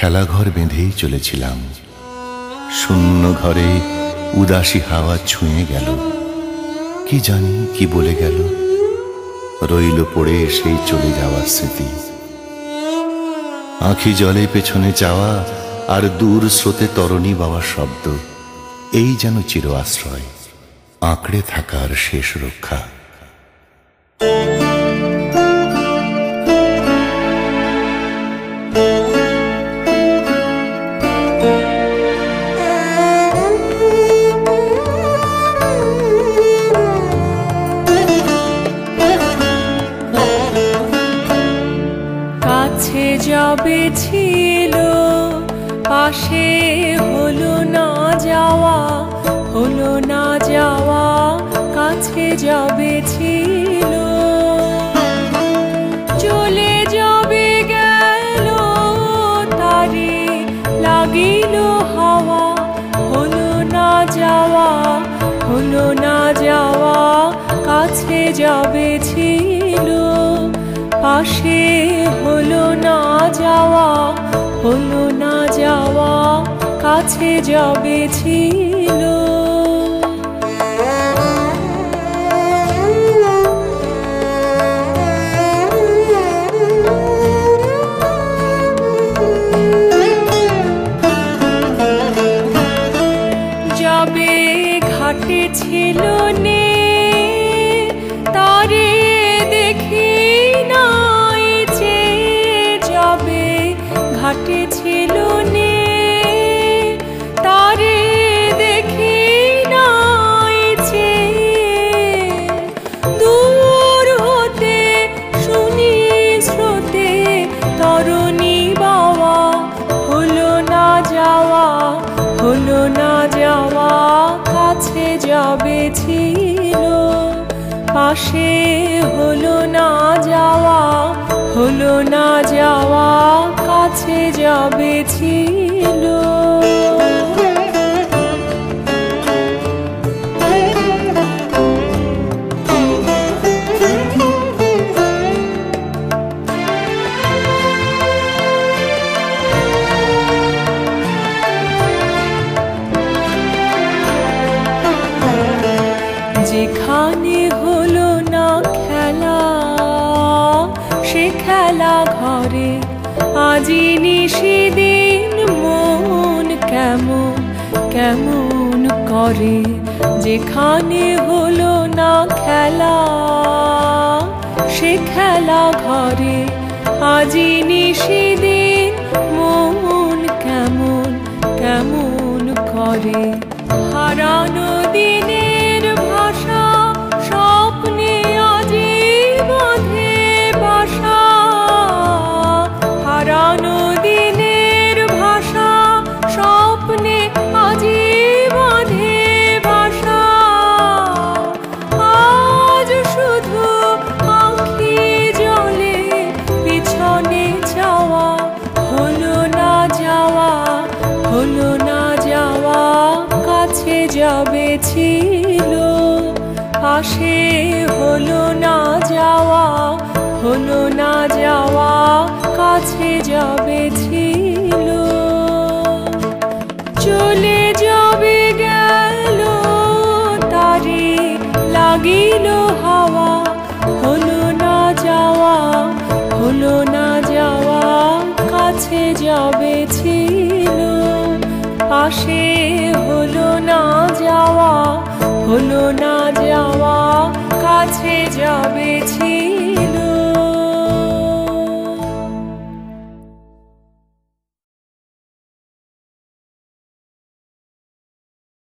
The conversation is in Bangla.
খেলাঘর বেঁধেই চলেছিলাম। শূন্য ঘরে উদাসী হাওয়া ছুঁয়ে গেল। কি জানি কি বলে গেল। রইল পড়ে সেই চলে যাওয়ার স্মৃতি। আঁখি জলে পেছনে যাওয়া আর দূর স্রোতে তরণী বাবার শব্দ। এই যেন চির আশ্রয়। আঁকড়ে থাকার শেষ রক্ষা। যাবে ছিল পাশে হলো না যাওয়া, হলো না যাওয়া, কাছে যাবে ছিল চলে যাবে গেল, তারে লাগিল হাওয়া, হলো না যাওয়া, হলো না যাওয়া, কাছে যাবে ছিল পাশে হলো যাওয়া হলো না যাওয়া কাছে যাবে ছিল। যাবে ছিল। পাশে হলো না যাওয়া হলো না যাওয়া যেখানে হলো না খেলা, সে খেলা ঘরে। আজি নিশিদিন মন কেমন কেমন করে? যেখানে হলো না খেলা, সে খেলা ঘরে। আজি নিশিদিন মন কেমন কেমন করে? হারানো ছিল পাশে হলো না যাওয়া, হলো না যাওয়া, কাছে যাবে ছিল। চলে যাবে গেল, তারে লাগিল হাওয়া, হলো না যাওয়া, হলো না যাওয়া, কাছে যাবে ছিল। যাওয়া হলো না যাওয়া কাছে যাবে ছিল